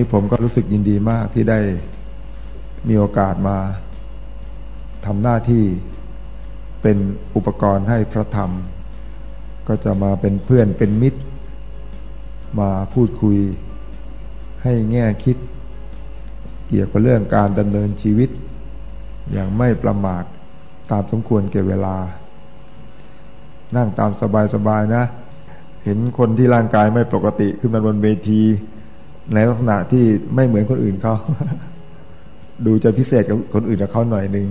นี้ผมก็รู้สึกยินดีมากที่ได้มีโอกาสมาทำหน้าที่เป็นอุปกรณ์ให้พระธรรม ก็จะมาเป็นเพื่อนเป็นมิตร มาพูดคุย ให้แง่คิด เกี่ยวกับเรื่องการดำเนินชีวิต อย่างไม่ประมาทตามสมควรเก็บเวลา นั่งตามสบายๆนะ เห็นคนที่ร่างกายไม่ปกติขึ้นมาบนเวที ในลักษณะที่ไม่เหมือนคนอื่นเขาดูจะพิเศษกับคนอื่นกับเขาหน่อยหนึ่ง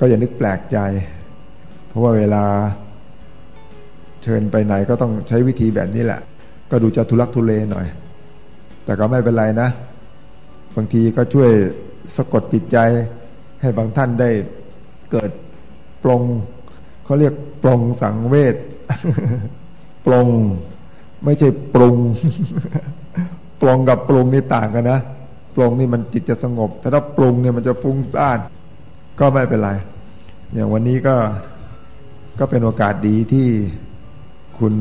ก็อย่านึกแปลกใจ เพราะว่าเวลาเชิญไปไหนก็ต้องใช้วิธีแบบนี้แหละ ก็ดูจะทุลักทุเลหน่อย แต่ก็ไม่เป็นไรนะ บางทีก็ช่วยสะกดจิตใจให้บางท่านได้เกิดปรงเขาเรียกปรงสังเวชปรงไม่ใช่ปรุง ปรงกับปรุงนี่ต่างกันนะปรงนี่มันจิตจะสงบ แต่ถ้าปรุงเนี่ยมันจะฟุ้งซ่าน ก็ไม่เป็นไรอย่างวันนี้ก็ก็เป็นโอกาสดีที่คุณ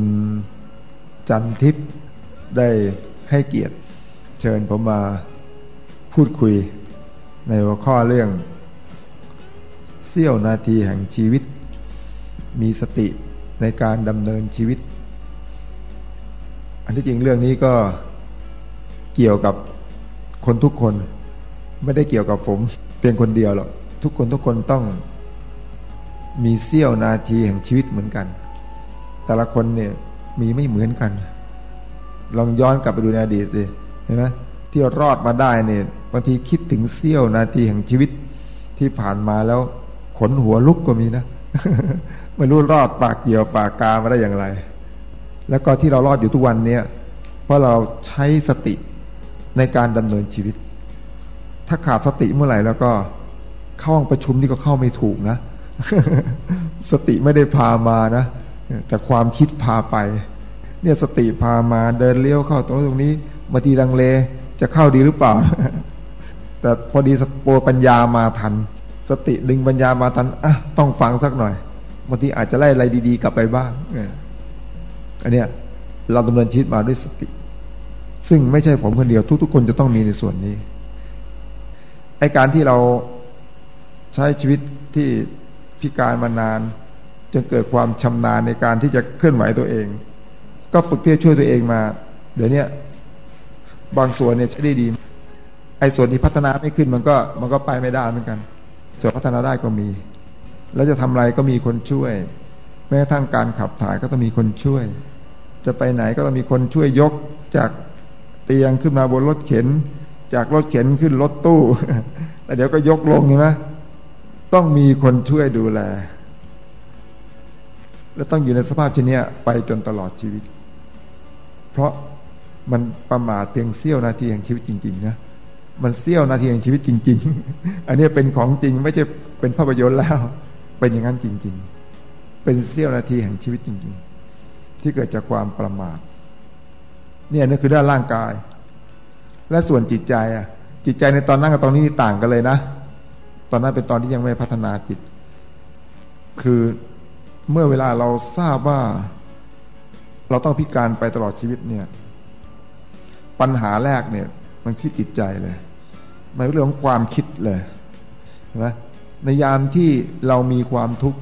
จันทิพย์ได้ให้เกียรติ เชิญผมมาพูดคุยในหัวข้อเรื่องเสี้ยวนาทีแห่งชีวิต มีสติในการดำเนินชีวิต อันที่จริงเรื่องนี้ก็ เกี่ยวกับคนทุกคน ไม่ได้เกี่ยวกับผมเพียงคนเดียวหรอกทุกคนทุกคนต้องมีเสี้ยวนาทีแห่งชีวิตเหมือนกัน แต่ละคนเนี่ยมีไม่เหมือนกัน ลองย้อนกลับไปดูในอดีตสิเห็นไหมที่รอดมาได้เนี่ยบางทีคิดถึงเสี้ยวนาทีแห่งชีวิตที่ผ่านมาแล้วขนหัวลุกก็มีนะไม่รู้รอดปากเกี่ยวปากกามาได้อย่างไร แล้วก็ที่เรารอดอยู่ทุกวันเนี่ยเพราะเราใช้สติ ในการดำเนินชีวิต ถ้าขาดสติเมื่อไหร่แล้วก็เข้าห้องประชุมนี่ก็เข้าไม่ถูกนะ สติไม่ได้พามานะ แต่ความคิดพาไป เนี่ยสติพามาเดินเลี้ยวเข้าตรงตรงนี้บาทีดังเลจะเข้าดีหรือเปล่า แต่พอดีสโปปัญญามาทัน สติดึงปัญญามาทันอะต้องฟังสักหน่อยบางทีอาจจะไล่อะไรดี ๆ กลับไปบ้างอันเนี้ยเราดำเนินชีวิตมาด้วยสติ ซึ่งไม่ใช่ผมคนเดียวทุก ๆ คนจะต้องมีในส่วนนี้ไอการที่เราใช้ชีวิตที่พิการมานาน จนเกิดความชำนาญในการที่จะเคลื่อนไหวตัวเอง ก็ฝึกที่จะช่วยตัวเองมา เดี๋ยวนี้บางส่วนเนี่ยใช้ได้ดี ไอ้ส่วนที่พัฒนาไม่ขึ้นมันก็มันก็ไปไม่ได้เหมือนกัน ส่วนพัฒนาได้ก็มี แล้วจะทำอะไรก็มีคนช่วย แม้ทั้งการขับถ่ายก็ต้องมีคนช่วย จะไปไหนก็ต้องมีคนช่วยยกจาก เตียงขึ้นมาบนรถเข็น จากรถเข็นขึ้นรถตู้แล้วเดี๋ยวก็ยกลงเห็นไหมต้องมีคนช่วยดูแล และต้องอยู่ในสภาพเช่นนี้ไปจนตลอดชีวิต เพราะมันประมาทเพียงเสี้ยวนาทีแห่งชีวิตจริงๆนะมันเสี้ยวนาทีแห่งชีวิตจริง ๆ อันนี้เป็นของจริงไม่ใช่เป็นภาพยนตร์แล้ว เป็นอย่างนั้นจริง ๆ เป็นเสี้ยวนาทีแห่งชีวิตจริง ๆ ที่เกิดจากความประมาท เนี่ยนี่นคือด้านร่างกาย และส่วนจิตใจอะ จิตใจในตอนนั้นกับตอนนี้นี่ต่างกันเลยนะ ตอนนั้นเป็นตอนที่ยังไม่พัฒนาจิต คือเมื่อเวลาเราทราบว่า เราต้องพิการไปตลอดชีวิตเนี่ย ปัญหาแรกเนี่ย มันที่จิตใจเลยมันเรื่องความคิดเลยใช่ไหมในยามที่เรามีความทุกข์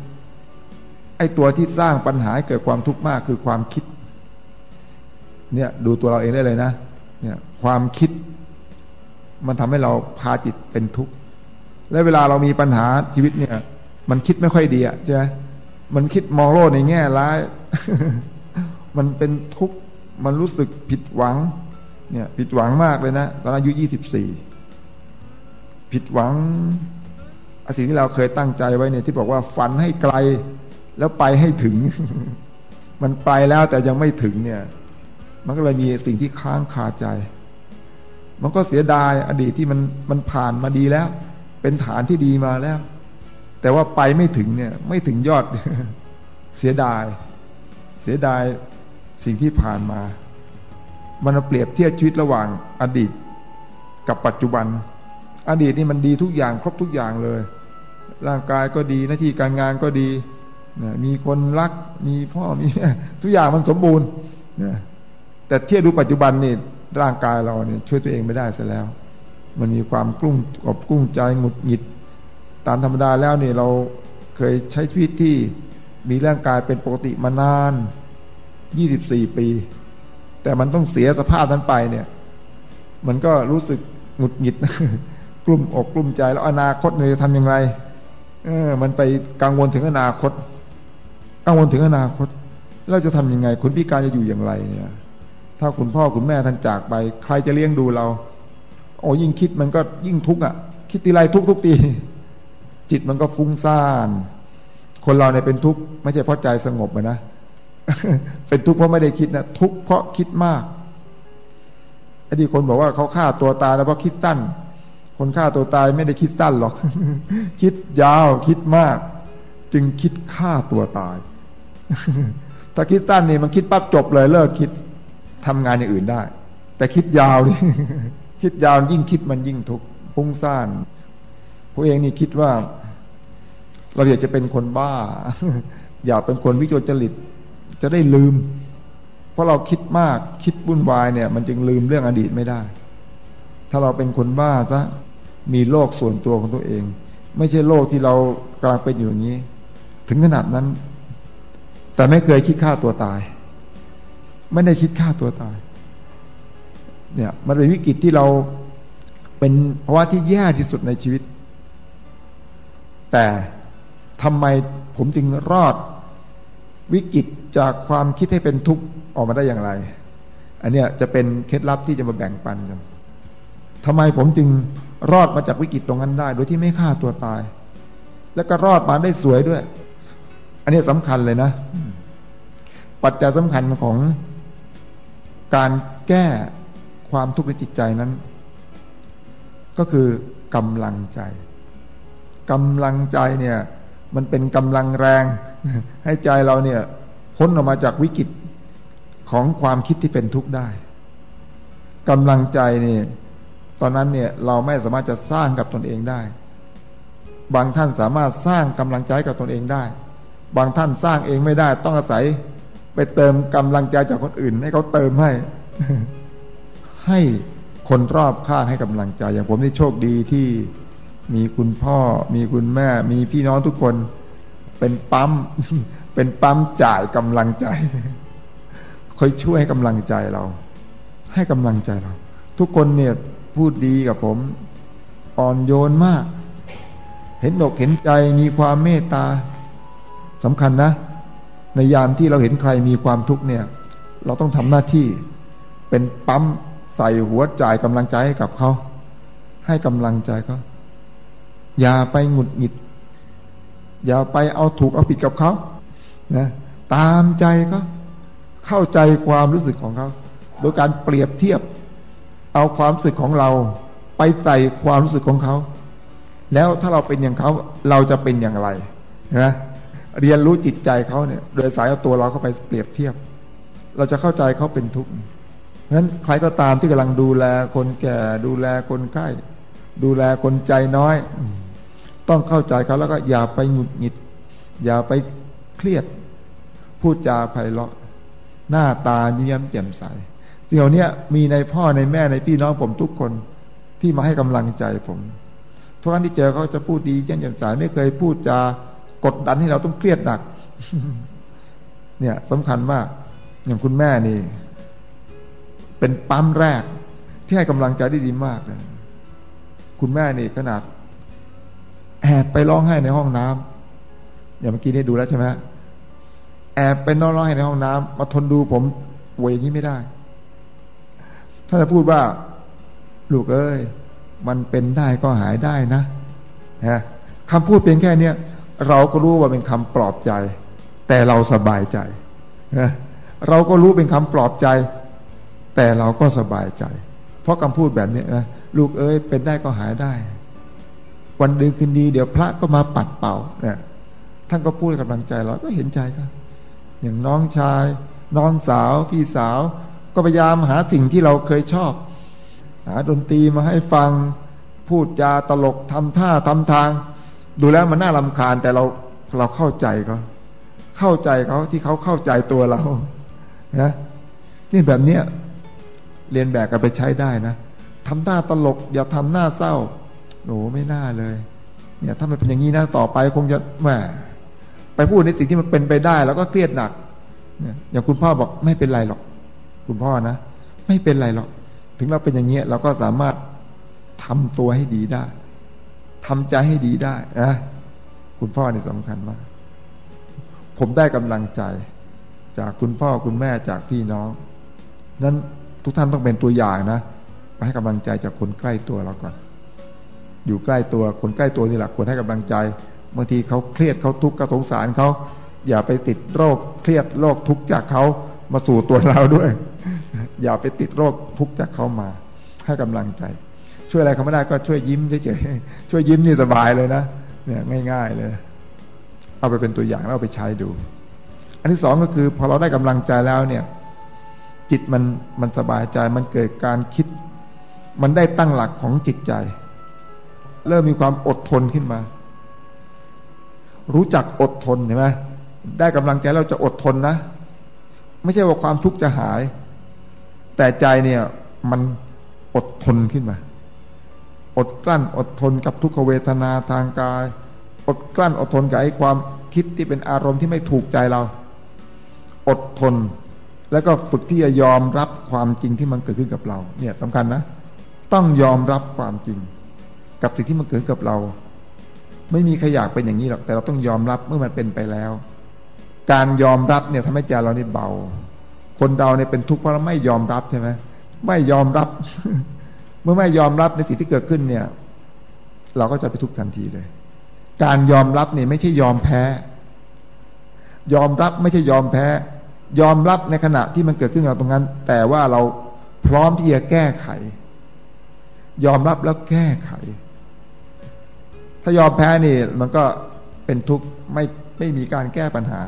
ไอ้ตัวที่สร้างปัญหาให้เกิดความทุกข์มากคือความคิด เนี่ยดูตัวเราเองได้เลยนะเนี่ยความคิดมันทำให้เราพาจิตเป็นทุกข์และเวลาเรามีปัญหาชีวิตเนี่ย มันคิดไม่ค่อยดีอะใช่ไหมมันคิดมองโลกในแง่ร้าย มันเป็นทุกข์มันรู้สึกผิดหวัง เนี่ยผิดหวังมากเลยนะตอนอายุยี่สิบสี่ผิดหวังสิ่งที่เราเคยตั้งใจไว้เนี่ย ที่บอกว่าฝันให้ไกลแล้วไปให้ถึง มันไปแล้วแต่ยังไม่ถึงเนี่ย มันก็เลยมีสิ่งที่ค้างคาใจ มันก็เสียดายอดีตที่มันมันผ่านมาดีแล้ว เป็นฐานที่ดีมาแล้ว แต่ว่าไปไม่ถึงเนี่ย ไม่ถึงยอด เสียดาย เสียดายสิ่งที่ผ่านมา มันเปรียบเทียบชีวิตระหว่างอดีตกับปัจจุบัน อดีตนี่มันดีทุกอย่างครบทุกอย่างเลย ร่างกายก็ดีหน้าที่การงานก็ดี มีคนรัก มีพ่อมีทุกอย่างมันสมบูรณ์ แต่เทียบดูปัจจุบันนี่ร่างกายเราเนี่ยช่วยตัวเองไม่ได้เสียแล้ว มันมีความกลุ้งกบกุ้งใจหงุดหงิด ตามธรรมดาแล้วเนี่ยเราเคยใช้ชีวิตที่มีร่างกายเป็นปกติมานานยี่สิบสี่ปี แต่มันต้องเสียสภาพนั้นไปเนี่ย มันก็รู้สึกหงุดหงิด กลุ่มอกกลุ่มใจแล้วอนาคตเนี่ยจะทำอย่างไรเออมันไปกังวลถึงอนาคต กังวลถึงอนาคต เราจะทํำยังไงคุณพิการจะอยู่อย่างไรเนี่ย ถ้าคุณพ่อคุณแม่ท่านจากไป ใครจะเลี้ยงดูเรา โอ้ยิ่งคิดมันก็ยิ่งทุกข์อะ คิดทีไรทุกทุกที จิตมันก็ฟุ้งซ่าน คนเราเนี่ยเป็นทุกข์ไม่ใช่เพราะใจสงบนะเป็นทุกข์เพราะไม่ได้คิดนะทุกข์เพราะคิดมากไอ้ที่คนบอกว่าเขาฆ่าตัวตายแล้วเพราะคิดสั้น คนฆ่าตัวตายไม่ได้คิดสั้นหรอก คิดยาวคิดมาก จึงคิดฆ่าตัวตาย ถ้าคิดสั้นนี่มันคิดปั๊บจบเลยเลิกคิด ทำงานอย่างอื่นได้ แต่คิดยาวนี่คิดยาวยิ่งคิดมันยิ่งทุกข์พุ่งซ่านผู้เองนี่คิดว่า เราอยากจะเป็นคนบ้า อยากเป็นคนวิจจริต จะได้ลืม เพราะเราคิดมากคิดวุ่นวายเนี่ย มันจึงลืมเรื่องอดีตไม่ได้ ถ้าเราเป็นคนบ้าซะมีโลกส่วนตัวของตัวเอง ไม่ใช่โลกที่เรากำลังเป็นอยู่อย่างนี้ ถึงขนาดนั้น แต่ไม่เคยคิดฆ่าตัวตาย ไม่ได้คิดฆ่าตัวตาย เนี่ย มันเป็นวิกฤตที่เราเป็นภาวะที่แย่ที่สุดในชีวิต แต่ทำไมผมจึงรอดวิกฤตจากความคิดให้เป็นทุกข์ออกมาได้อย่างไร อันเนี้ยจะเป็นเคล็ดลับที่จะมาแบ่งปันกันทำไมผมจึงรอดมาจากวิกฤตตรงนั้นได้ โดยที่ไม่ฆ่าตัวตาย แล้วก็รอดมาได้สวยด้วย อันนี้สำคัญเลยนะ ปัจจัยสำคัญของ การแก้ความทุกข์ในจิตใจนั้น ก็คือกำลังใจกำลังใจเนี่ย มันเป็นกำลังแรง ให้ใจเราเนี่ย พ้นออกมาจากวิกฤตของความคิดที่เป็นทุกข์ได้กำลังใจเนี่ยตอนนั้นเนี่ยเราไม่สามารถจะสร้างกับตนเองได้ บางท่านสามารถสร้างกำลังใจกับตนเองได้ บางท่านสร้างเองไม่ได้ ต้องอาศัย ไปเติมกำลังใจจากคนอื่น ให้เขาเติมให้ ให้คนรอบข้างให้กำลังใจ อย่างผมนี่โชคดีที่มีคุณพ่อ มีคุณแม่ มีพี่น้องทุกคนเป็นปั๊ม เป็นปั๊มจ่ายกำลังใจคอยช่วยให้กำลังใจเรา ให้กำลังใจเรา ทุกคนเนี่ยพูดดีกับผม อ่อนโยนมาก เห็นอกเห็นใจมีความเมตตาสำคัญนะ ในยามที่เราเห็นใครมีความทุกข์เนี่ย เราต้องทำหน้าที่ เป็นปั๊มใส่หัวจ่ายกำลังใจให้กับเขา ให้กำลังใจเขาอย่าไปหงุดหงิด อย่าไปเอาถูกเอาผิดกับเขานะตามใจเขาเข้าใจความรู้สึกของเขาโดยการเปรียบเทียบ เอาความรู้สึกของเรา ไปใส่ความรู้สึกของเขา แล้วถ้าเราเป็นอย่างเขาเราจะเป็นอย่างไรนะ เรียนรู้จิตใจเขาเนี่ย โดยสายเอาตัวเราเข้าไปเปรียบเทียบ เราจะเข้าใจเขาเป็นทุกข์เพราะฉะนั้นใครก็ตามที่กำลังดูแลคนแก่ดูแลคนไข้ดูแลคนใจน้อย ต้องเข้าใจเขาแล้วก็อย่าไปหงุดหงิด อย่าไปเครียด พูดจาไพเราะ หน้าตาเยิ้มแจ่มใสสิ่งเหล่านี้มีในพ่อในแม่ในพี่น้องผมทุกคนที่มาให้กำลังใจผมทุกครั้งที่เจอเขาจะพูดดีแจ่มใสไม่เคยพูดจา กดดันให้เราต้องเครียดหนัก เนี่ยสำคัญมาก อย่างคุณแม่นี่ เป็นปั๊มแรก ที่ให้กำลังใจได้ดีมากเลยคุณแม่นี่ขนาดแอบไปร้องไห้ในห้องน้ำอย่างเมื่อกี้นี่ดูแล้วใช่ไหมแอบไปนอนร้องไห้ในห้องน้ำมาทนดูผมเวยอย่างนี้ไม่ได้ถ้าจะพูดว่า ลูกเอ้ย มันเป็นได้ก็หายได้นะฮะคำพูดเพียงแค่เนี้ย เราก็รู้ว่าเป็นคำปลอบใจ แต่เราสบายใจนะเราก็รู้เป็นคำปลอบใจ แต่เราก็สบายใจ เพราะคำพูดแบบนี้นะลูกเอ้ยเป็นได้ก็หายได้ วันดีคืนดี เดี๋ยวพระก็มาปัดเป่าเนี่ยท่านก็พูดกำลังใจเราก็เห็นใจกันอย่างน้องชาย น้องสาว พี่สาว ก็พยายามหาสิ่งที่เราเคยชอบ หาดนตรีมาให้ฟัง พูดจาตลกทำท่าทำทาง ดูแล้วมันน่าลำคาญแต่เราเราเข้าใจเขาเข้าใจเขาที่เขาเข้าใจตัวเรานะนี่แบบเนี้ยเรียนแบบกันไปใช้ได้นะทำหน้าตลก อย่าทำหน้าเศร้าโอ้ไม่น่าเลย เนี่ยถ้ามันเป็นอย่างนี้นะต่อไปคงจะแหมไปพูดในสิ่งที่มันเป็นไปได้ แล้วก็เครียดหนักเนี่ยอย่างคุณพ่อบอกไม่เป็นไรหรอก คุณพ่อนะ ไม่เป็นไรหรอก ถึงเราเป็นอย่างเงี้ยเราก็สามารถทำตัวให้ดีได้ ทำใจให้ดีได้นะคุณพ่อนี่สำคัญมาก ผมได้กำลังใจ จากคุณพ่อคุณแม่จากพี่น้อง นั้นทุกท่านต้องเป็นตัวอย่างนะไปให้กำลังใจจากคนใกล้ตัวเราก่อน อยู่ใกล้ตัวคนใกล้ตัวนี่แหละควรให้กำลังใจบางทีเขาเครียดเขาทุกข์ก็สงสารเขาอย่าไปติดโรคเครียดโรคทุกข์จากเขามาสู่ตัวเราด้วย อย่าไปติดโรคทุกข์จากเขามา ให้กำลังใจ ช่วยอะไรเขาไม่ได้ก็ช่วยยิ้มเฉยๆช่วยยิ้มนี่สบายเลยนะเนี่ยง่าย ๆ เลย เอาไปเป็นตัวอย่างแล้วเอาไปใช้ดู อันที่สองก็คือ พอเราได้กำลังใจแล้วเนี่ย จิตมันมันสบายใจมันเกิดการคิด มันได้ตั้งหลักของจิตใจ เริ่มมีความอดทนขึ้นมา รู้จักอดทนเห็นไหมได้กำลังใจเราจะอดทนนะไม่ใช่ว่าความทุกข์จะหาย แต่ใจเนี่ยมันอดทนขึ้นมา อดกลั้นอดทนกับทุกขเวทนาทางกาย อดกลั้นอดทนกับไอ้ความคิดที่เป็นอารมณ์ที่ไม่ถูกใจเรา อดทน แล้วก็ฝึกที่จะยอมรับความจริงที่มันเกิดขึ้นกับเรา เนี่ยสำคัญนะ ต้องยอมรับความจริง กับสิ่งที่มันเกิดกับเรา ไม่มีใครอยากเป็นอย่างนี้หรอกแต่เราต้องยอมรับเมื่อมันเป็นไปแล้ว การยอมรับเนี่ยทำให้ใจเรานี่เบา คนเราเนี่ยเป็นทุกข์เพราะเราไม่ยอมรับใช่ไหมไม่ยอมรับ เมื่อไม่ยอมรับในสิ่งที่เกิดขึ้นเนี่ย เราก็จะไปทุกข์ทันทีเลย การยอมรับเนี่ยไม่ใช่ยอมแพ้ ยอมรับไม่ใช่ยอมแพ้ ยอมรับในขณะที่มันเกิดขึ้นกับเราตรงนั้น แต่ว่าเราพร้อมที่จะแก้ไข ยอมรับแล้วแก้ไข ถ้ายอมแพ้นี่มันก็เป็นทุกข์ไม่ไม่มีการแก้ปัญหา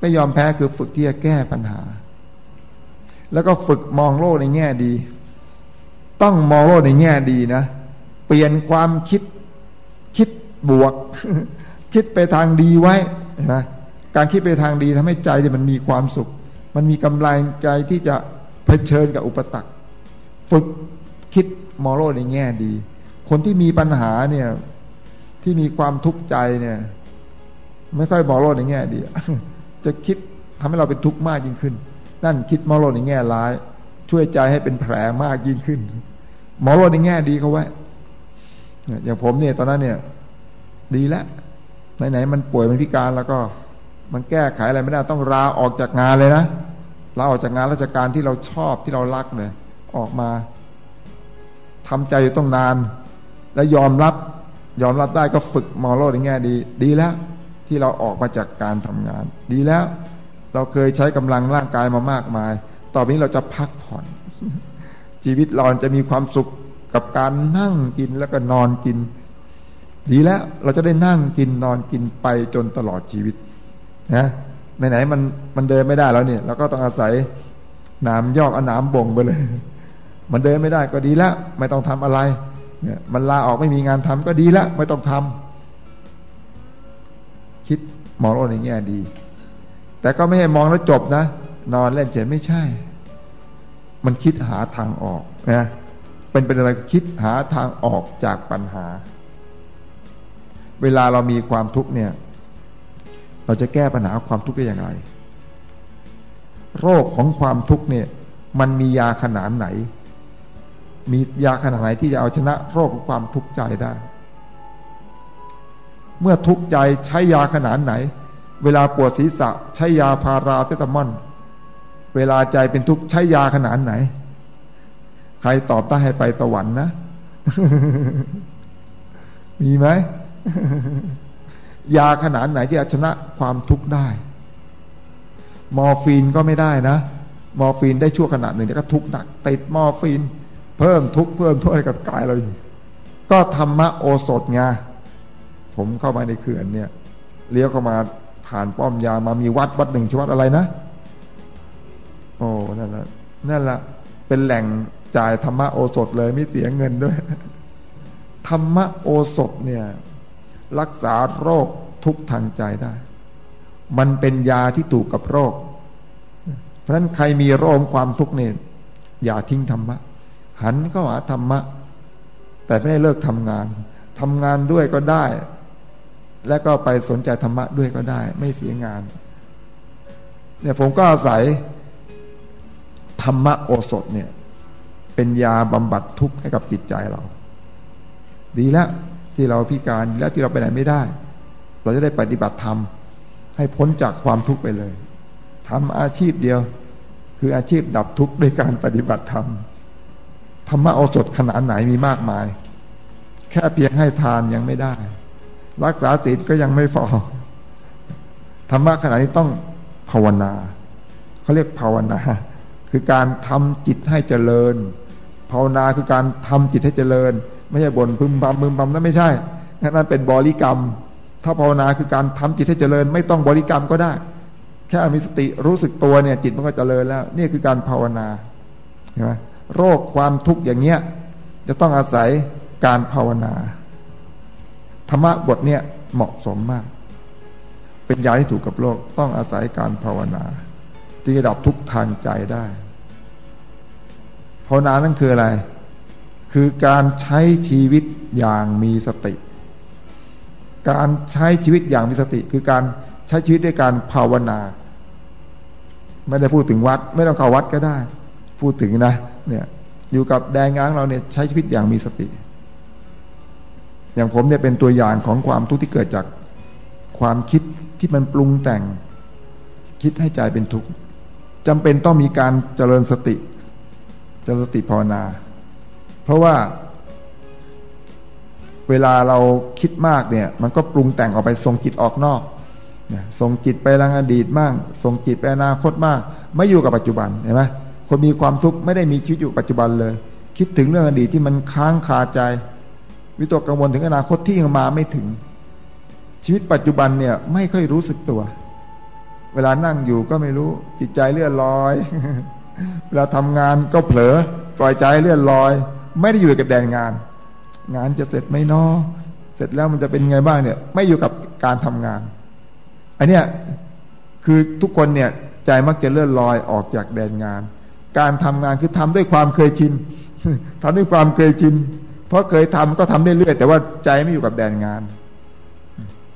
ไม่ยอมแพ้คือฝึกที่จะแก้ปัญหา แล้วก็ฝึกมองโลกในแง่ดี ต้องมองโลกในแง่ดีนะ เปลี่ยนความคิดคิดบวก คิดไปทางดีไว้นะการคิดไปทางดีทำให้ใจมันมีความสุข มันมีกำลังใจที่จะเผชิญกับอุปสรรคฝึกคิดมองโลกในแง่ดี คนที่มีปัญหาเนี่ย ที่มีความทุกข์ใจเนี่ย ไม่ค่อยมองโลกในแง่ดี จะคิดทำให้เราเป็นทุกข์มากยิ่งขึ้น นั่นคิดมองโลกในแง่ร้าย ช่วยใจให้เป็นแผลมากยิ่งขึ้น หมองโลกในแง่ดีเขาไว้อย่างผมเนี่ยตอนนั้นเนี่ย ดีแล้วไหนๆมันป่วยมันพิการแล้วก็ มันแก้ไขอะไรไม่ได้ต้องลาออกจากงานเลยนะลาออกจากงานราชการที่เราชอบที่เรารักเลยออกมาทำใจอยู่ต้องนาน แล้วยอมรับ ยอมรับได้ก็ฝึกมอโลกในแง่ดี ดีแล้ว ที่เราออกมาจากการทำงาน ดีแล้ว เราเคยใช้กำลังร่างกายมามากมาย ต่อไปนี้เราจะพักผ่อน ชีวิตเราจะมีความสุขกับการนั่งกินแล้วก็นอนกิน ดีแล้วเราจะได้นั่งกินนอนกินไปจนตลอดชีวิตนะไหนๆมันมันเดินไม่ได้แล้วเนี่ยเราก็ต้องอาศัยน้ำยอกเอาน้ำบ่งไปเลย มันเดินไม่ได้ก็ดีแล้ว ไม่ต้องทำอะไร เนี่ย มันลาออกไม่มีงานทำก็ดีแล้ว ไม่ต้องทำคิดมองโลกในแง่ดี แต่ก็ไม่ให้มองแล้วจบนะ นอนเล่นเฉยไม่ใช่ มันคิดหาทางออกนะเป็นเป็นอะไรคิดหาทางออกจากปัญหา เวลาเรามีความทุกข์เนี่ย เราจะแก้ปัญหาความทุกข์ได้อย่างไร โรคของความทุกข์เนี่ย มันมียาขนาดไหน มียาขนาดไหนที่จะเอาชนะโรคของความทุกข์ใจได้ เมื่อทุกข์ใจใช้ยาขนานไหน เวลาปวดศีรษะ ใช้ยาพาราเซตามอล เวลาใจเป็นทุกข์ใช้ยาขนานไหน ใครตอบได้ให้ไปสวรรค์นะ มีไหม ยาขนานไหนที่จะชนะความทุกข์ได้ มอร์ฟีนก็ไม่ได้นะ มอร์ฟีนได้ชั่วขณะหนึ่งแต่ก็ทุกข์หนัก ติดมอร์ฟีน เพิ่มทุกข์เพิ่มโทษให้กับกายเราอยู่ก็ธรรมะโอสถไงผมเข้ามาในเขื่อนเนี่ย เลี้ยวเข้ามาผ่านป้อมยามามีวัดวัดหนึ่งชื่อวัดอะไรนะ โอ้นั่นแหละนั่นแหละเป็นแหล่งจ่ายธรรมโอสถเลยไม่เสียเงินด้วย ธรรมโอสถเนี่ย รักษาโรคทุกทางใจได้ มันเป็นยาที่ถูกกับโรค เพราะฉะนั้นใครมีโรคความทุกข์เนี่ยอย่าทิ้งธรรมะ หันเข้าหาธรรมะ แต่ไม่ได้เลิกทำงานทำงานด้วยก็ได้ และก็ไปสนใจธรรมะด้วยก็ได้ ไม่เสียงาน เนี่ยผมก็อาศัย ธรรมโอสถเนี่ย เป็นยาบำบัดทุกข์ให้กับจิตใจเรา ดีแล้วที่เราพิการดีแล้วที่เราไปไหนไม่ได้ เราจะได้ปฏิบัติธรรมให้พ้นจากความทุกข์ไปเลยทำอาชีพเดียว คืออาชีพดับทุกข์ด้วยการปฏิบัติธรรมธรรมโอสถขนาดไหนมีมากมาย แค่เพียงให้ทานยังไม่ได้ รักษาศีลก็ยังไม่พอธรรมะขนาดนี้ต้องภาวนาเขาเรียกภาวนา คือการทำจิตให้เจริญ ภาวนาคือการทำจิตให้เจริญ ไม่ใช่บนพึมพำพึมพำนั่นไม่ใช่นั่นเป็นบริกรรม ถ้าภาวนาคือการทำจิตให้เจริญ ไม่ต้องบริกรรมก็ได้ แค่มีสติรู้สึกตัวเนี่ย จิตมันก็เจริญแล้ว นี่คือการภาวนาใช่ไหมโรคความทุกข์อย่างเนี้ยจะต้องอาศัยการภาวนาธรรมะบทเนี่ยเหมาะสมมาก เป็นยาที่ถูกกับโลกต้องอาศัยการภาวนา จึงจะดับทุกทางใจได้ภาวนานั่นคืออะไร คือการใช้ชีวิตอย่างมีสติ การใช้ชีวิตอย่างมีสติ คือการใช้ชีวิตด้วยการภาวนา ไม่ได้พูดถึงวัด ไม่ต้องเข้าวัดก็ได้ พูดถึงนะ เนี่ย อยู่กับแดงง้างเราเนี่ยใช้ชีวิตอย่างมีสติ อย่างผมเนี่ยเป็นตัวอย่างของความทุกข์ที่เกิดจากความคิดที่มันปรุงแต่ง คิดให้ใจเป็นทุกข์ จำเป็นต้องมีการเจริญสติ เจริญสติภาวนา เพราะว่า เวลาเราคิดมากเนี่ย มันก็ปรุงแต่งออกไปส่งจิตออกนอกส่งจิตไปลังอดีตมากส่งจิตไปอนาคตมากไม่อยู่กับปัจจุบันเห็นไหมคนมีความทุกข์ไม่ได้มีชีวิตอยู่ปัจจุบันเลย คิดถึงเรื่องอดีตที่มันค้างคาใจ วิตกกังวลถึงอนาคตที่ยังมาไม่ถึง ชีวิตปัจจุบันเนี่ย ไม่ค่อยรู้สึกตัว เวลานั่งอยู่ก็ไม่รู้จิตใจเลื่อนลอย เวลาทำงานก็เผลอปล่อยใจเลื่อนลอย ไม่ได้อยู่กับแดนงาน งานจะเสร็จไหมนอเสร็จแล้วมันจะเป็นไงบ้างเนี่ย ไม่อยู่กับการทำงานอันเนี้ยคือทุกคนเนี่ยใจมักจะเลื่อนลอยออกจากแดนงาน การทำงานคือทำด้วยความเคยชินทำด้วยความเคยชินเพราะเคยทำก็ทำได้เรื่อยแต่ว่าใจไม่อยู่กับแดนงาน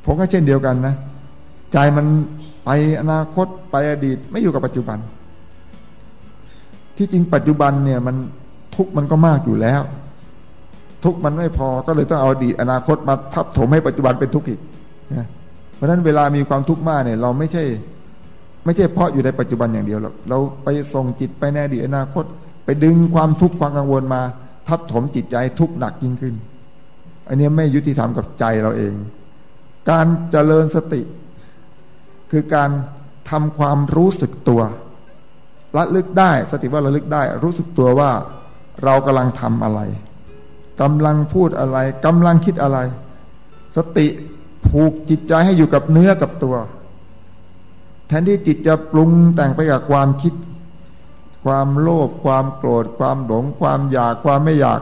ผมก็เช่นเดียวกันนะ ใจมัน ไปอนาคตไปอดีตไม่อยู่กับปัจจุบัน ที่จริงปัจจุบันเนี่ยมันทุกมันก็มากอยู่แล้ว ทุกมันไม่พอก็เลยต้องเอาอดีตอนาคตมาทับถมให้ปัจจุบันเป็นทุกข์อีกเพราะฉะนั้นเวลามีความทุกข์มากเนี่ย เราไม่ใช่ ไม่ใช่เพราะอยู่ในปัจจุบันอย่างเดียวหรอกเราไปส่งจิตไปในอดีตอนาคต ไปดึงความทุกข์ความกังวลมา ทับถมจิตใจทุกข์หนักยิ่งขึ้น อันนี้ไม่ยุติธรรมกับใจเราเอง การเจริญสติ คือการทำความรู้สึกตัวระลึกได้ สติว่าระลึกได้ รู้สึกตัวว่าเรากำลังทำอะไรกำลังพูดอะไรกำลังคิดอะไร สติผูกจิตใจให้อยู่กับเนื้อกับตัว แทนที่จิตจะปรุงแต่งไปกับความคิด ความโลภความโกรธ ความหลง ความอยากความไม่อยาก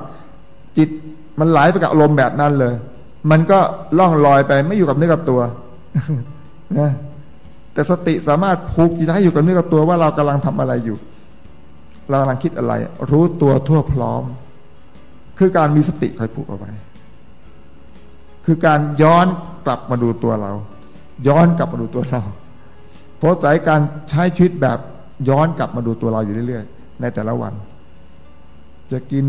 จิตมันไหลไปกับอารมณ์แบบนั้นเลย มันก็ล่องลอยไปไม่อยู่กับเนื้อกับตัวนะ แต่สติสามารถผูกจิตให้อยู่กับเนื้อกับตัวว่าเรากำลังทำอะไรอยู่ เรากำลังคิดอะไร รู้ตัวทั่วพร้อม คือการมีสติคอยผูกเอาไว้ คือการย้อนกลับมาดูตัวเรา ย้อนกลับมาดูตัวเราเพราะสายการใช้ชีวิตแบบย้อนกลับมาดูตัวเราอยู่เรื่อยๆ ในแต่ละวัน จะกิน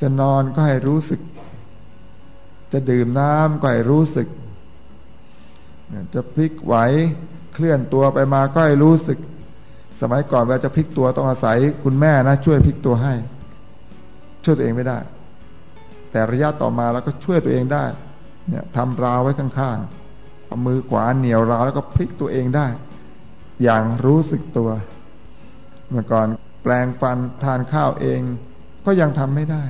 จะนอนก็ให้รู้สึก จะดื่มน้ำก็ให้รู้สึก จะพลิกไหว เคลื่อนตัวไปมาก็ให้รู้สึก สมัยก่อนเวลาจะพลิกตัวต้องอาศัยคุณแม่นะ ช่วยพลิกตัวให้ ช่วยตัวเองไม่ได้ แต่ระยะต่อมาแล้วก็ช่วยตัวเองได้ เนี่ยทำราวไว้ข้างๆเอามือขวาเหนียวราวแล้วก็พลิกตัวเองได้ อย่างรู้สึกตัว เมื่อก่อนแปลงฟันทานข้าวเอง ก็ยังทำไม่ได้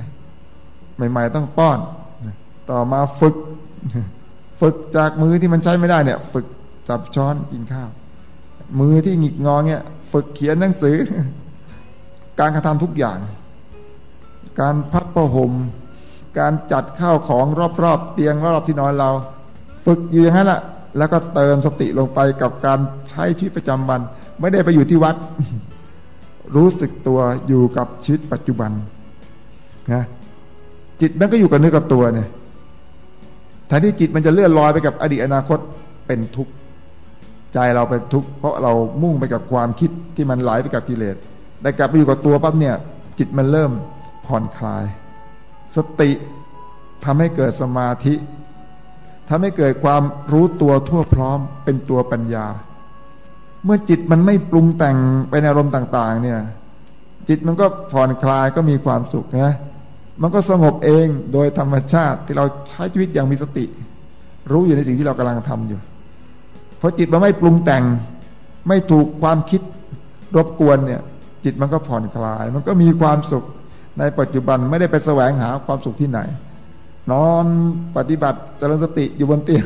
ใหม่ ๆ ต้องป้อน ต่อมาฝึกฝึกจากมือที่มันใช้ไม่ได้เนี่ย ฝึก จับช้อนกินข้าว มือที่หงิกงอเนี่ย ฝึกเขียนหนังสือ การกระทำทุกอย่าง การพับประหมการจัดข้าวของรอบๆเตียงรอบที่นอนเรา ฝึกอยู่อย่างนั้นแหละแล้วก็เติมสติลงไปกับการใช้ชีวิตประจำวัน ไม่ได้ไปอยู่ที่วัด รู้สึกตัวอยู่กับชีวิตปัจจุบันนะจิตมันก็อยู่กับเนื้อกับตัวเนี่ยแทนที่จิตมันจะเลื่อนลอยไปกับอดีตอนาคตเป็นทุกข์ ใจเราเป็นทุกข์เพราะเรามุ่งไปกับความคิดที่มันไหลไปกับกิเลสแต่กลับไปอยู่กับตัวปั๊บเนี่ย จิตมันเริ่มผ่อนคลาย สติทำให้เกิดสมาธิทำให้เกิดความรู้ตัวทั่วพร้อมเป็นตัวปัญญา เมื่อจิตมันไม่ปรุงแต่งไปในอารมณ์ต่าง ๆ เนี่ย จิตมันก็ผ่อนคลายก็มีความสุขนะมันก็สงบเองโดยธรรมชาติที่เราใช้ชีวิตอย่างมีสติ รู้อยู่ในสิ่งที่เรากำลังทำอยู่ พอจิตมันไม่ปรุงแต่ง ไม่ถูกความคิดรบกวนเนี่ย จิตมันก็ผ่อนคลาย มันก็มีความสุขในปัจจุบันไม่ได้ไปแสวงหาความสุขที่ไหน นอนปฏิบัติเจริญสติอยู่บนเตียง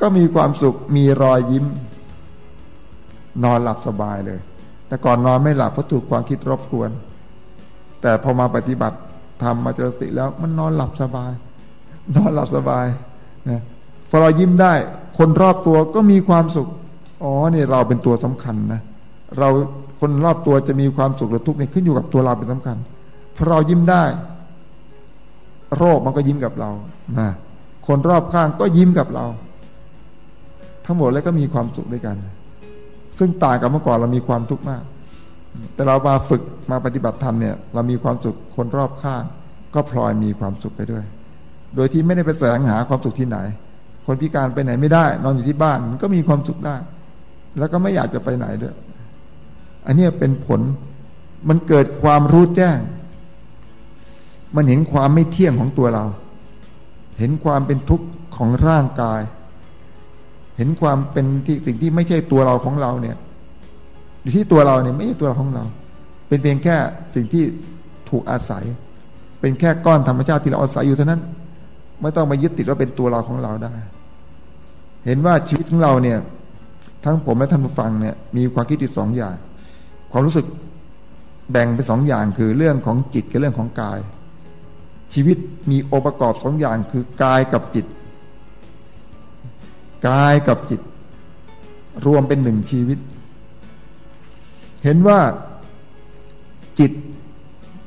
ก็มีความสุขมีรอยยิ้ม นอนหลับสบายเลย แต่ก่อนนอนไม่หลับเพราะถูกความคิดรบกวน แต่พอมาปฏิบัติทำมาเจริญสติแล้วมันนอนหลับสบาย นอนหลับสบายนะพอเรายิ้มได้ คนรอบตัวก็มีความสุข อ๋อเนี่ยเราเป็นตัวสำคัญนะ เราคนรอบตัวจะมีความสุขหรือทุกข์เนี่ยขึ้นอยู่กับตัวเราเป็นสำคัญพอเรายิ้มได้ โรคมันก็ยิ้มกับเรานะคนรอบข้างก็ยิ้มกับเรา ทั้งหมดแล้วก็มีความสุขด้วยกัน ซึ่งต่างกับเมื่อก่อนเรามีความทุกข์มาก แต่เรามาฝึกมาปฏิบัติธรรมเนี่ย เรามีความสุขคนรอบข้าง ก็พลอยมีความสุขไปด้วย โดยที่ไม่ได้ไปแสวงหาความสุขที่ไหน คนพิการไปไหนไม่ได้ นอนอยู่ที่บ้านมันก็มีความสุขได้ แล้วก็ไม่อยากจะไปไหนด้วยอันนี้เป็นผลมันเกิดความรู้แจ้ง มันเห็นความไม่เที่ยงของตัวเรา เห็นความเป็นทุกข์ของร่างกาย เห็นความเป็นที่สิ่งที่ไม่ใช่ตัวเราของเราเนี่ยอยู่ที่ตัวเราเนี่ยไม่ใช่ตัวเราของเรา เป็นเพียงแค่สิ่งที่ถูกอาศัย เป็นแค่ก้อนธรรมชาติที่เราอาศัยอยู่เท่านั้น ไม่ต้องมายึดติดว่าเป็นตัวเราของเราได้ เห็นว่าชีวิตของเราเนี่ย ทั้งผมและท่านผู้ฟังเนี่ย มีความคิดที่สองอย่าง ความรู้สึกแบ่งเป็นสองอย่างคือเรื่องของจิตกับเรื่องของกาย ชีวิตมีองค์ประกอบสองอย่างคือกายกับจิต กายกับจิต รวมเป็นหนึ่งชีวิต เห็นว่าจิต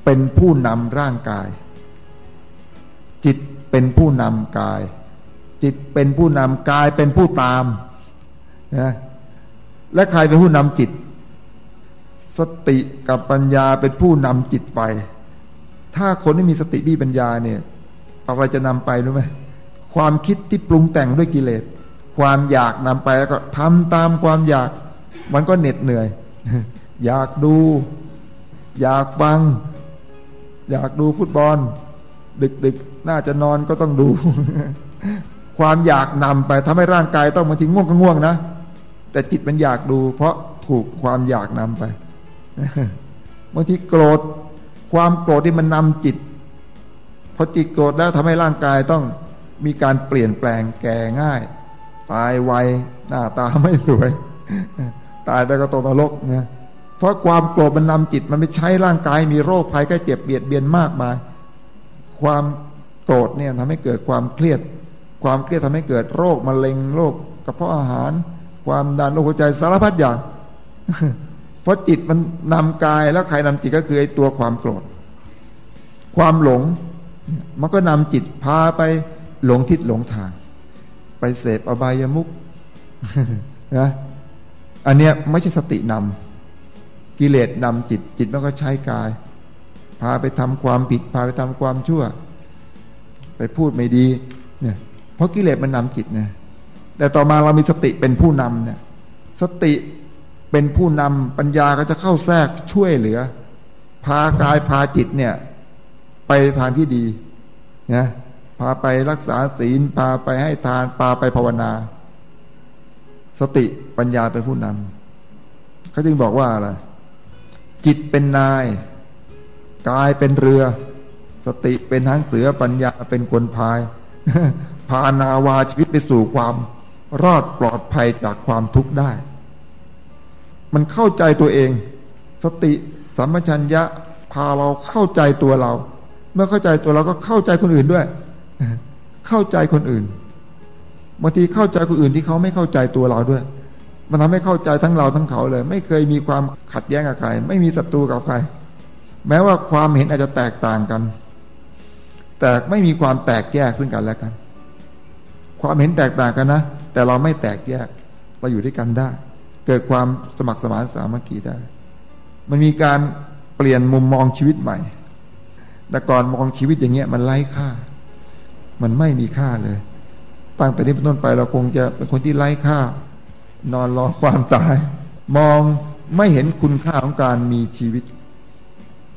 เป็นผู้นำร่างกาย จิตเป็นผู้นำกาย จิตเป็นผู้นำกายเป็นผู้ตามนะและใครเป็นผู้นำจิต สติกับปัญญาเป็นผู้นำจิตไป ถ้าคนไม่มีสติมีปัญญาเนี่ยอะไรจะนำไปรู้ไหมความคิดที่ปรุงแต่งด้วยกิเลส ความอยากนำไปแล้วก็ทำตามความอยาก มันก็เหน็ดเหนื่อย อยากดู อยากฟัง อยากดูฟุตบอล ดึกๆ น่าจะนอนก็ต้องดู ความอยากนำไปทำให้ร่างกายต้องบางทีง่วงก็ง่วงนะ แต่จิตมันอยากดู เพราะถูกความอยากนำไปบางทีโกรธ ความโกรธที่มันนำจิตพอจิตโกรธแล้วทำให้ร่างกายต้องมีการเปลี่ยนแปลงแก่ง่าย ตายไวหน้าตาไม่สวย ตายไปก็ตกนรกนะเพราะความโกรธมันนำจิตมันไม่ใช้ร่างกาย มีโรคภัยแค่เจ็บเบียดเบียนมากมาย ความโกรธเนี่ยทำให้เกิดความเครียด ความเครียดทำให้เกิดโรคมะเร็งโรคกระเพาะอาหาร ความดันโรคหัวใจสารพัดอย่างเพราะจิตมันนำกายแล้วใครนำจิตก็คือไอ้ตัวความโกรธ ความหลง มันก็นำจิตพาไปหลงทิศหลงทาง ไปเสพอบายามุกนะอันเนี้ยไม่ใช่สตินำกิเลสนำจิต จิตมันก็ใช้กาย พาไปทำความผิด พาไปทำความชั่ว ไปพูดไม่ดี เนี่ย เพราะกิเลสมันนำจิตนะแต่ต่อมาเรามีสติเป็นผู้นำเนี่ย สติเป็นผู้นำปัญญาก็จะเข้าแทรกช่วยเหลือ พากายพาจิตเนี่ย ไปทางที่ดีนะพาไปรักษาศีล พาไปให้ทาน พาไปภาวนา สติปัญญาเป็นผู้นำเขาจึงบอกว่าอะไรจิตเป็นนาย กายเป็นเรือ สติเป็นทั้งเสือปัญญาเป็นคนพาย พานาวาชีวิตไปสู่ความรอดปลอดภัยจากความทุกข์ได้ มันเข้าใจตัวเอง สติสัมปชัญญะพาเราเข้าใจตัวเรา เมื่อเข้าใจตัวเราก็เข้าใจคนอื่นด้วย เข้าใจคนอื่นบางทีเข้าใจคนอื่นที่เขาไม่เข้าใจตัวเราด้วย มันทำให้เข้าใจทั้งเราทั้งเขาเลย ไม่เคยมีความขัดแย้งกับใคร ไม่มีศัตรูกับใคร แม้ว่าความเห็นอาจจะแตกต่างกัน แต่ไม่มีความแตกแยกซึ่งกันและกัน ความเห็นแตกต่างกันนะ แต่เราไม่แตกแยก เราอยู่ด้วยกันได้ เกิดความสมัครสมานสามัคคีได้ มันมีการเปลี่ยนมุมมองชีวิตใหม่ แต่ก่อนมองชีวิตอย่างเงี้ย มันไร้ค่า มันไม่มีค่าเลย ตั้งแต่นี้เป็นต้นไปเราคงจะเป็นคนที่ไร้ค่า นอนรอความตาย มองไม่เห็นคุณค่าของการมีชีวิต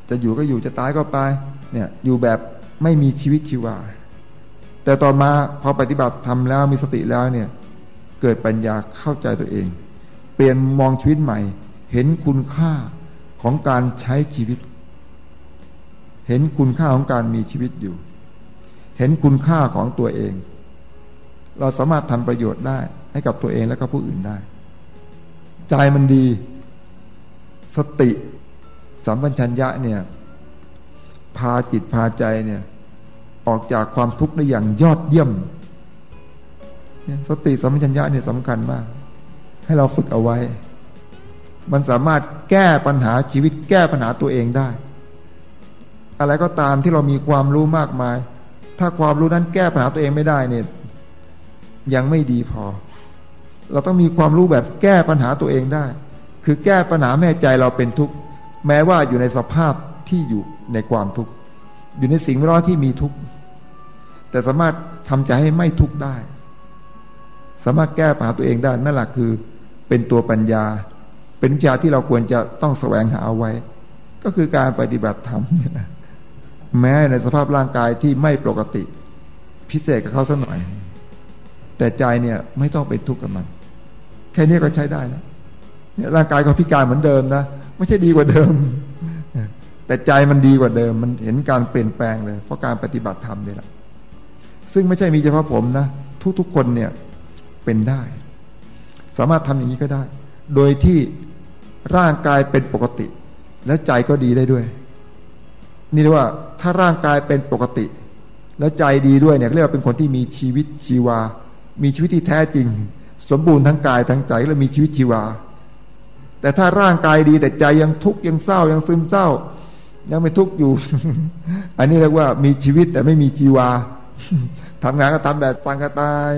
จะอยู่ก็อยู่จะตายก็ตาย เนี่ย อยู่แบบไม่มีชีวิตชีวา แต่ต่อมาพอปฏิบัติทำแล้วมีสติแล้วเนี่ย เกิดปัญญาเข้าใจตัวเอง เปลี่ยนมองชีวิตใหม่ เห็นคุณค่าของการใช้ชีวิต เห็นคุณค่าของการมีชีวิตอยู่ เห็นคุณค่าของตัวเอง เราสามารถทำประโยชน์ได้ให้กับตัวเองและก็ผู้อื่นได้ ใจมันดี สติสัมปัญญะเนี่ย พาจิตพาใจเนี่ย ออกจากความทุกข์ได้อย่างยอดเยี่ยมสติสัมปชัญญะเนี่ยสำคัญมาก ให้เราฝึกเอาไว้ มันสามารถแก้ปัญหาชีวิตแก้ปัญหาตัวเองได้ อะไรก็ตามที่เรามีความรู้มากมาย ถ้าความรู้นั้นแก้ปัญหาตัวเองไม่ได้เนี่ย ยังไม่ดีพอ เราต้องมีความรู้แบบแก้ปัญหาตัวเองได้ คือแก้ปัญหาแม่ใจเราเป็นทุกข์แม้ว่าอยู่ในสภาพที่อยู่ในความทุกข์อยู่ในสิ่งแวดล้อมที่มีทุกข์ แต่สามารถทำใจให้ไม่ทุกข์ได้ สามารถแก้ปัญหาตัวเองได้นั่นแหละคือเป็นตัวปัญญา เป็นวิชาที่เราควรจะต้องแสวงหาเอาไว้ ก็คือการปฏิบัติธรรมแม้ในสภาพร่างกายที่ไม่ปกติ พิเศษกับเขาสักหน่อย แต่ใจเนี่ยไม่ต้องไปทุกข์กับมัน แค่นี้ก็ใช้ได้แล้วเนี่ยร่างกายก็พิการเหมือนเดิมนะไม่ใช่ดีกว่าเดิม แต่ใจมันดีกว่าเดิม มันเห็นการเปลี่ยนแปลงเลย เพราะการปฏิบัติธรรมนี่แหละ ซึ่งไม่ใช่มีเฉพาะผมนะ ทุกๆคนเนี่ยเป็นได้ สามารถทำอย่างนี้ก็ได้ โดยที่ร่างกายเป็นปกติ แล้วใจก็ดีได้ด้วย นี่เรียกว่าถ้าร่างกายเป็นปกติ แล้วใจดีด้วยเนี่ยเรียกว่าเป็นคนที่มีชีวิตชีวา มีชีวิตที่แท้จริง สมบูรณ์ทั้งกายทั้งใจและมีชีวิตชีวา แต่ถ้าร่างกายดีแต่ใจยังทุกข์ยังเศร้ายังซึมเศร้า ยังไม่ทุกข์อยู่ อันนี้เรียกว่ามีชีวิตแต่ไม่มีชีวา ทำงานก็ทำแบบปังกระตาย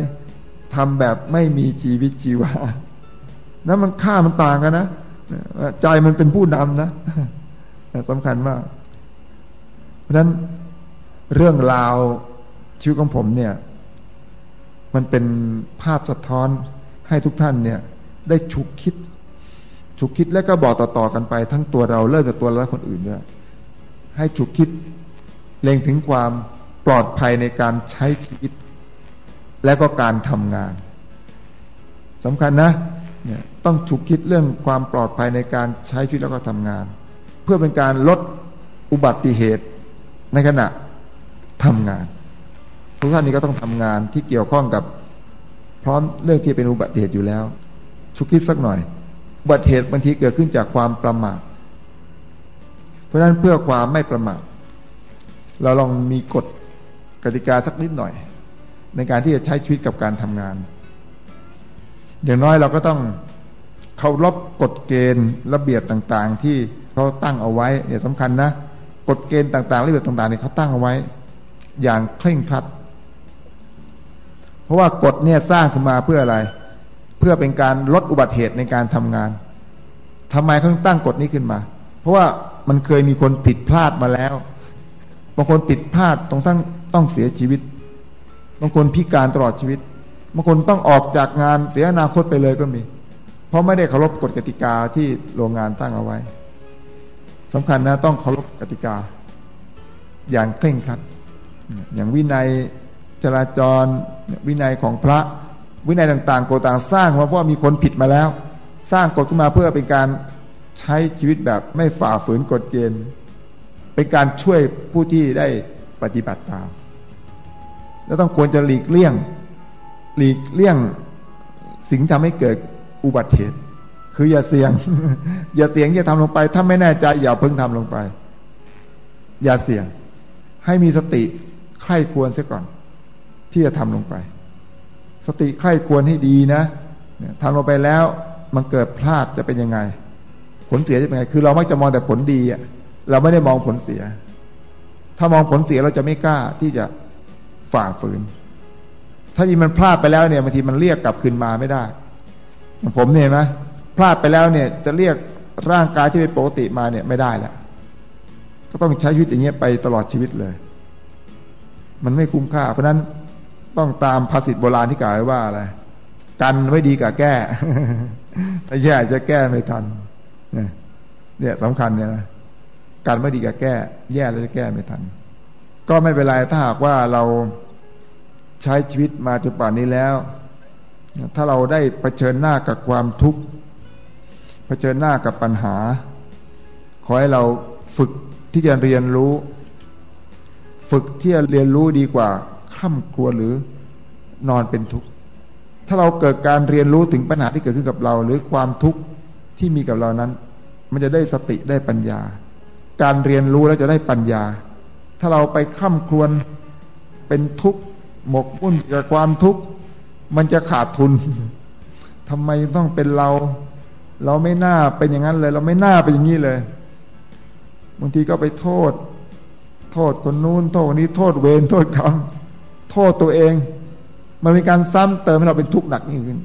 ทำแบบไม่มีชีวิตชีวานั้นมันค่ามันต่างกันนะใจมันเป็นผู้นำนะสำคัญมาก เพราะฉะนั้นเรื่องราวชีวิตของผมเนี่ย มันเป็นภาพสะท้อนให้ทุกท่านเนี่ย ได้ฉุกคิด ฉุกคิดแล้วก็บอกต่อๆกันไป ทั้งตัวเราเริ่มจากตัวเราและคนอื่นด้วยให้ฉุกคิดเล็งถึงความ ปลอดภัยในการใช้ชีวิต และก็การทำงานสำคัญนะเนี่ยต้องฉุกคิดเรื่องความปลอดภัยในการใช้ชีวิตแล้วก็ทำงาน เพื่อเป็นการลดอุบัติเหตุในขณะทำงานทุกท่านนี้ก็ต้องทำงานที่เกี่ยวข้องกับ พร้อมเรื่องที่เป็นอุบัติเหตุอยู่แล้ว ฉุกคิดสักหน่อย อุบัติเหตุบางทีเกิดขึ้นจากความประมาทเพราะฉะนั้นเพื่อความไม่ประมาทเราลองมีกฎ กติกาสักนิดหน่อย ในการที่จะใช้ชีวิตกับการทำงาน อย่างน้อยเราก็ต้องเคารพกฎเกณฑ์ระเบียบต่างๆ ที่เขาตั้งเอาไว้เนี่ยสำคัญนะกฎเกณฑ์ต่างๆระเบียบต่างๆเนี่ยเขาตั้งเอาไว้ อย่างเคร่งครัด เพราะว่ากฎเนี่ยสร้างขึ้นมาเพื่ออะไร เพื่อเป็นการลดอุบัติเหตุในการทำงานทำไมเขาต้องตั้งกฎนี้ขึ้นมา เพราะว่ามันเคยมีคนผิดพลาดมาแล้วบางคนผิดพลาดต้องตั้ง ต้องเสียชีวิต บางคนพิการตลอดชีวิต บางคนต้องออกจากงานเสียอนาคตไปเลยก็มี เพราะไม่ได้เคารพกฎกติกาที่โรงงานตั้งเอาไว้สำคัญนะต้องเคารพกติกา อย่างเคร่งครัด อย่างวินัยจราจรวินัยของพระวินัยต่างๆกฎต่างสร้างมาเพราะมีคนผิดมาแล้ว สร้างกฎขึ้นมาเพื่อเป็นการใช้ชีวิตแบบไม่ฝ่าฝืนกฎเกณฑ์ เป็นการช่วยผู้ที่ได้ปฏิบัติตาม แล้วต้องควรจะหลีกเลี่ยง หลีกเลี่ยงสิ่งทำให้เกิดอุบัติเหตุ คืออย่าเสี่ยง อย่าเสี่ยงอย่าทำลงไป ถ้าไม่แน่ใจอย่าเพิ่งทำลงไป อย่าเสี่ยง ให้มีสติใคร่ควรเสียก่อน ที่จะทำลงไป สติใคร่ควรให้ดีนะทำลงไปแล้วมันเกิดพลาดจะเป็นยังไง ผลเสียจะเป็นไง คือเราไม่จะมองแต่ผลดีอะเราไม่ได้มองผลเสีย ถ้ามองผลเสียเราจะไม่กล้าที่จะ ฝ่าฝืน ถ้าที่มันพลาดไปแล้วเนี่ยบางทีมันเรียกกลับคืนมาไม่ได้ ผมเนี่ยไหมพลาดไปแล้วเนี่ย จะเรียกร่างกายที่เป็นปกติมาเนี่ยไม่ได้แล้วก็ต้องใช้ชีวิตอย่างเงี้ยไปตลอดชีวิตเลย มันไม่คุ้มค่า เพราะนั้นต้องตามภาษิตโบราณที่กล่าวไว้ว่าอะไรกันไว้ดีกว่าแก้ถ้าแย่จะแก้ไม่ทันเนี่ยสำคัญเนี่ยนะกันไม่ดีกว่าแก้ แย่แล้วจะแก้ไม่ทัน ก็ไม่เป็นไรถ้าหากว่าเรา ใช้ชีวิตมาจนป่านนี้แล้ว ถ้าเราได้เผชิญหน้ากับความทุกข์เผชิญหน้ากับปัญหา ขอให้เราฝึกที่จะเรียนรู้ ฝึกที่จะเรียนรู้ดีกว่าข้ามกลัวหรือนอนเป็นทุกข์ถ้าเราเกิดการเรียนรู้ถึงปัญหาที่เกิดขึ้นกับเรา หรือความทุกข์ที่มีกับเรานั้น มันจะได้สติได้ปัญญา การเรียนรู้แล้วจะได้ปัญญา ถ้าเราไปข้ามครวนเป็นทุกข์ หมกมุ่นกับความทุกข์ มันจะขาดทุนทำไมต้องเป็นเรา เราไม่น่าเป็นอย่างนั้นเลย เราไม่น่าเป็นอย่างนี้เลยบางทีก็ไปโทษ โทษคนนู้นโทษคนนี้ โทษเวรโทษกรรมโทษตัวเอง มันมีการซ้ำเติมให้เราเป็นทุกข์หนักยิ่งขึ้น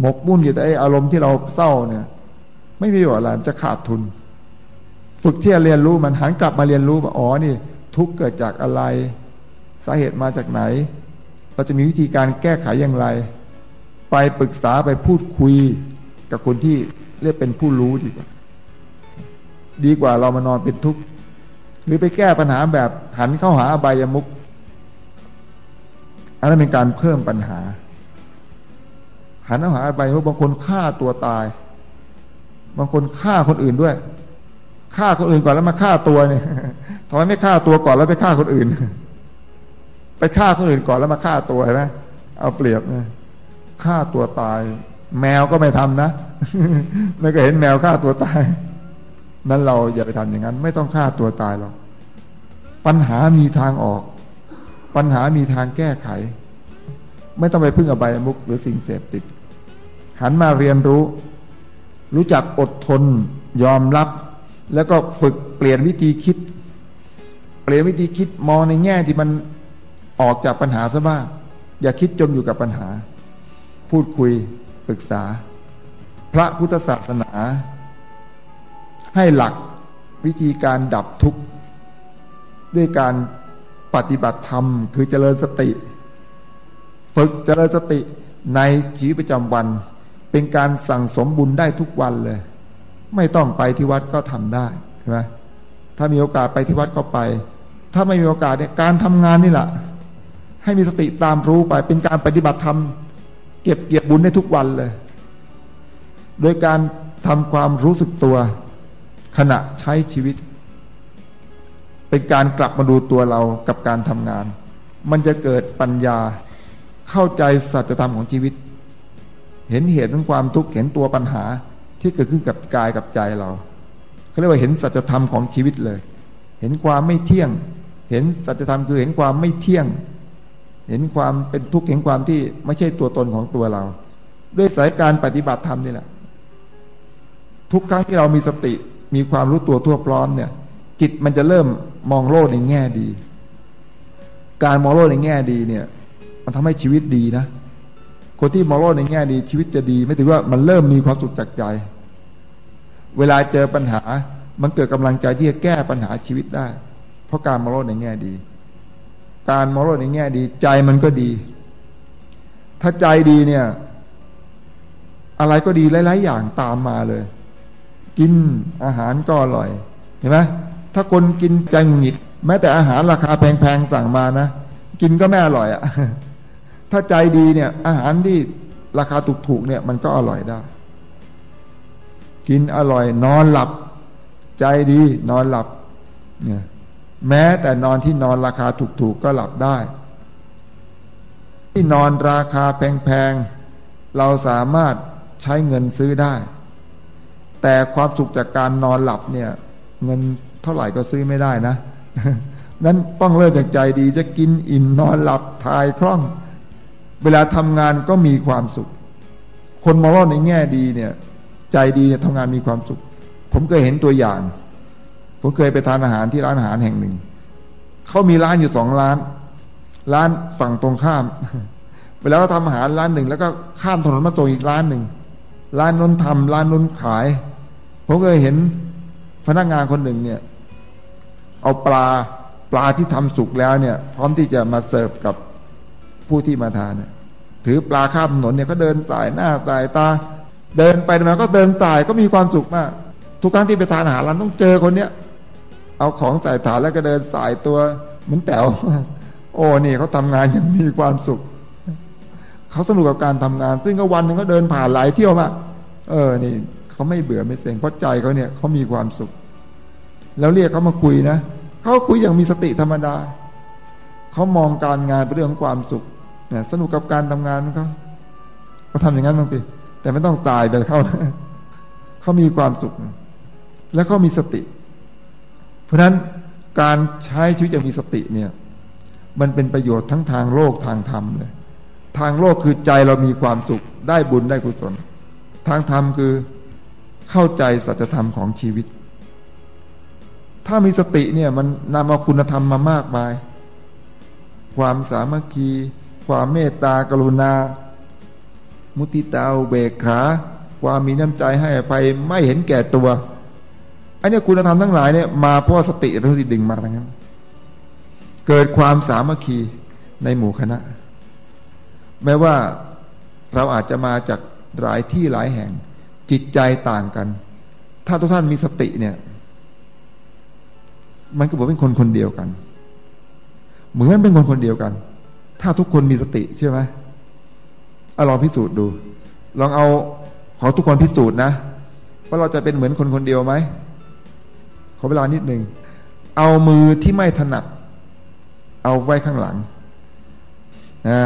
หมกมุ่นอยู่แต่อารมณ์ที่เราเศร้าเนี่ย ไม่มีอะไรมันจะขาดทุน ฝึกที่จะเรียนรู้มันหันกลับมาเรียนรู้ว่าอ๋อนี่ ทุกข์เกิดจากอะไราเหตุมาจากไหน เราจะมีวิธีการแก้ไขอย่างไร ไปปรึกษาไปพูดคุยกับคนที่เรียกเป็นผู้รู้ดีกว่า ดีกว่าเรามานอนเป็นทุกข์หรือไปแก้ปัญหาแบบหันเข้าหาอบายมุกอันนั้นเป็นการเพิ่มปัญหา หันเข้าหาอบายมุกบางคนฆ่าตัวตาย บางคนฆ่าคนอื่นด้วยฆ่าคนอื่นก่อนแล้วมาฆ่าตัวเนี่ยทำไมไม่ฆ่าตัวก่อนแล้วไปฆ่าคนอื่น ไปฆ่าคนอื่นก่อนแล้วมาฆ่าตัวใช่ไหมเอาเปรียบนะฆ่าตัวตาย แมวก็ไม่ทำนะไม่ก็เห็นแมวฆ่าตัวตาย นั้นเราอย่าไปทำอย่างนั้น ไม่ต้องฆ่าตัวตายหรอกปัญหามีทางออก ปัญหามีทางแก้ไข ไม่ต้องไปพึ่งอบายมุกหรือสิ่งเสพติด หันมาเรียนรู้ รู้จักอดทน ยอมรับ แล้วก็ฝึกเปลี่ยนวิธีคิด เปลี่ยนวิธีคิดมองในแง่ที่มัน ออกจากปัญหาซะบ้าง อย่าคิดจมอยู่กับปัญหา พูดคุยปรึกษา พระพุทธศาสนา ให้หลักวิธีการดับทุกข์ ด้วยการปฏิบัติธรรม คือเจริญสติ ฝึกเจริญสติในชีวิตประจำวัน เป็นการสั่งสมบุญได้ทุกวันเลย ไม่ต้องไปที่วัดก็ทำได้ใช่ไหมถ้ามีโอกาสไปที่วัดก็ไป ถ้าไม่มีโอกาสเนี่ยการทำงานนี่แหละ ให้มีสติตามรู้ไป เป็นการปฏิบัติธรรมเก็บเกี่ยวบุญได้ทุกวันเลย โดยการทำความรู้สึกตัว ขณะใช้ชีวิต เป็นการกลับมาดูตัวเรากับการทำงาน มันจะเกิดปัญญาเข้าใจสัจธรรมของชีวิต เห็นเหตุของความทุกข์เห็นตัวปัญหาที่เกิดขึ้นกับกายกับใจเราเขาเรียกว่าเห็นสัจธรรมของชีวิตเลย เห็นความไม่เที่ยง เห็นสัจธรรมคือเห็นความไม่เที่ยง เห็นความเป็นทุกข์เห็นความที่ไม่ใช่ตัวตนของตัวเรา ด้วยสายการปฏิบัติธรรมนี่แหละ ทุกครั้งที่เรามีสติมีความรู้ตัวทั่วพร้อมเนี่ย จิตมันจะเริ่มมองโลกในแง่ดี การมองโลกในแง่ดีเนี่ย มันทำให้ชีวิตดีนะคนที่มองโลกในแง่ดีชีวิตจะดี ไม่ถึงว่ามันเริ่มมีความสุขจากใจ เวลาเจอปัญหา มันเกิดกำลังใจที่จะแก้ปัญหาชีวิตได้ เพราะการมองโลกในแง่ดี การมองโลกในแง่ดี ใจมันก็ดี ถ้าใจดีเนี่ย อะไรก็ดีหลายๆอย่างตามมาเลย กินอาหารก็อร่อย เห็นไหมถ้าคนกินใจหงิด แม้แต่อาหารราคาแพงๆสั่งมานะกินก็ไม่อร่อยอะ่ะถ้าใจดีเนี่ย อาหารที่ราคาถูกๆเนี่ยมันก็อร่อยได้ กินอร่อย นอนหลับ ใจดี นอนหลับเนี่ย แม้แต่นอนที่นอนราคาถูกๆก็หลับได้ ที่นอนราคาแพงๆเราสามารถใช้เงินซื้อได้ แต่ความสุขจากการนอนหลับเนี่ย เงินเท่าไหร่ก็ซื้อไม่ได้นะนั้นต้องเริ่มจากใจดีจะกินอิ่มนอนหลับทายคล่อง เวลาทำงานก็มีความสุข คนมองว่าในแง่ดีเนี่ย ใจดีเนี่ยทำงานมีความสุข ผมเคยเห็นตัวอย่าง ผมเคยไปทานอาหารที่ร้านอาหารแห่งหนึ่ง เขามีร้านอยู่สองร้าน ร้านฝั่งตรงข้ามเวลาเขาทำอาหารร้านหนึ่ง แล้วก็ข้ามถนนมาส่งอีกร้านหนึ่ง ร้านน้นทำร้านน้นขาย ผมเคยเห็นพนักงานคนหนึ่งเนี่ย เอาปลาปลาที่ทำสุกแล้วเนี่ย พร้อมที่จะมาเสิร์ฟกับผู้ที่มาทานเนี่ยถือปลาข้ามถนนเนี่ยก็เดินสายหน้าสายตา เดินไปมาก็เดินสายก็มีความสุขมาก ทุกครั้งที่ไปทานอาหารร้านต้องเจอคนเนี้ย เอาของใส่ถาดแล้วก็เดินสายตัวเหมือนแต๋วโอ้นี่เขาทำงานอย่างมีความสุขเขาสนุกกับการทำงาน ซึ่งก็วันหนึ่งก็เดินผ่านหลายเที่ยวมาเออนี่เขาไม่เบื่อไม่เซ็งเพราะใจเขาเนี่ยเขามีความสุข แล้วเรียกเขามาคุยนะเขาคุยอย่างมีสติธรรมดาเขามองการงานเป็นเรื่องของความสุขเนี่ยสนุกกับการทำงานเขาเขาทำอย่างนั้นบางทีแต่ไม่ต้องตายไปเขาเขามีความสุข และเขามีสติเพราะฉะนั้นการใช้ชีวิตอย่างมีสติเนี่ย มันเป็นประโยชน์ทั้งทางโลกทางธรรมเลย ทางโลกคือใจเรามีความสุขได้บุญได้กุศล ทางธรรมคือเข้าใจสัจธรรมของชีวิต ถ้ามีสติเนี่ยมันนำเอาคุณธรรมมามากมาย ความสามัคคี ความเมตตากรุณา มุติตาเบกขา ความมีน้ำใจให้อภัยไม่เห็นแก่ตัว อันนี้คุณธรรมทั้งหลายเนี่ยมาเพราะสติเป็นที่ดึงมาทั้งนั้น เกิดความสามัคคีในหมู่คณะ แม้ว่าเราอาจจะมาจากหลายที่หลายแห่ง จิตใจต่างกัน ถ้าทุกท่านมีสติเนี่ย มันก็บอกเป็นคนคนเดียวกัน เหมือนเป็นคนคนเดียวกัน ถ้าทุกคนมีสติใช่ไหมเอาลองพิสูจน์ดู ลองเอาขอทุกคนพิสูจน์นะว่าเราจะเป็นเหมือนคนคนเดียวไหม ขอเวลานิดหนึ่งเอามือที่ไม่ถนัด เอาไว้ข้างหลังอ่า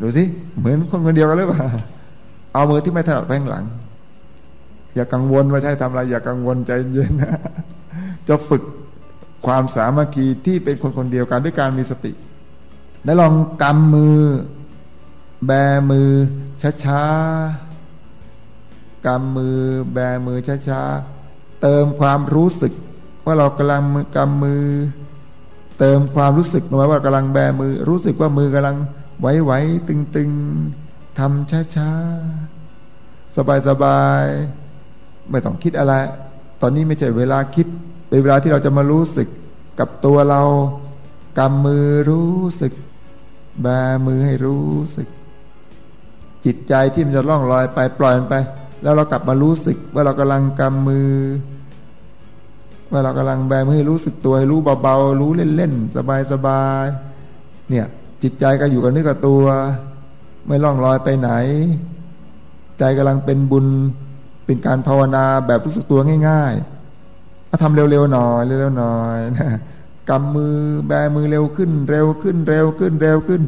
ดูสิเหมือนคนคนเดียวกันหรือเปล่าเอามือที่ไม่ถนัดไปข้างหลัง อย่ากังวลว่าใช่ทำอะไร อย่ากังวลใจเย็นนะจะฝึกความสามัคคีที่เป็นคนคนเดียวกันด้วยการมีสติ แล้วลองกำมือ แบมือช้าๆกำมือ แบมือช้าๆ เติมความรู้สึก ว่าเรากำลังกำมือ เติมความรู้สึกลงไปว่ากำลังแบมือ รู้สึกว่ามือกำลังไหวๆตึงๆทำช้าๆสบายๆไม่ต้องคิดอะไร ตอนนี้ไม่ใช่เวลาคิดเป็นเวลาที่เราจะมารู้สึกกับตัวเรากำมือรู้สึก แบมือให้รู้สึก จิตใจที่มันจะล่องลอยไปปล่อยมันไป แล้วเรากลับมารู้สึกว่าเรากำลังกำมือ ว่าเรากำลังแบมือให้รู้สึกตัวให้รู้เบาๆรู้เล่นๆสบายๆเนี่ย จิตใจก็อยู่กับเนื้อกับตัว ไม่ล่องลอยไปไหน ใจกำลังเป็นบุญเป็นการภาวนาแบบรู้สึกตัวง่ายๆถ้าทำเร็วๆหน่อยเร็วๆหน่อยนะกำมือแบมือเร็วขึ้น เร็วขึ้น เร็วขึ้นเร็วขึ้น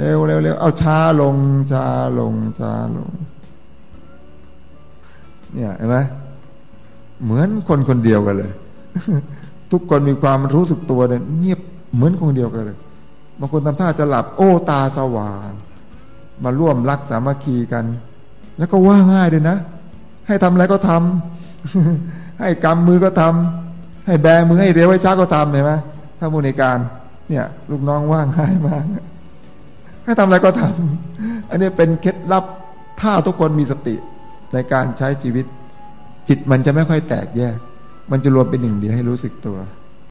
เร็วเร็วเร็วเอาช้าลงช้าลงช้าลง เนี่ยเห็นไหม เหมือนคนคนเดียวกันเลย ทุกคนมีความรู้สึกตัวเนี่ยเงียบเหมือนคนเดียวกันเลยบางคนทำท่าจะหลับ โอ้ตาสว่าง มาร่วมรักสามัคคีกัน แล้วก็ว่าง่ายเลยนะ ให้ทำอะไรก็ทำให้กำมือก็ทำให้แบมือให้เร็วให้ช้าก็ทำเห็นไหมถ้ามูลในการ เนี่ย ลูกน้องว่าง่ายมากให้ทำอะไรก็ทำอันนี้เป็นเคล็ดลับถ้าทุกคนมีสติในการใช้ชีวิต จิตมันจะไม่ค่อยแตกแยก มันจะรวมเป็นหนึ่งเดียวให้รู้สึกตัว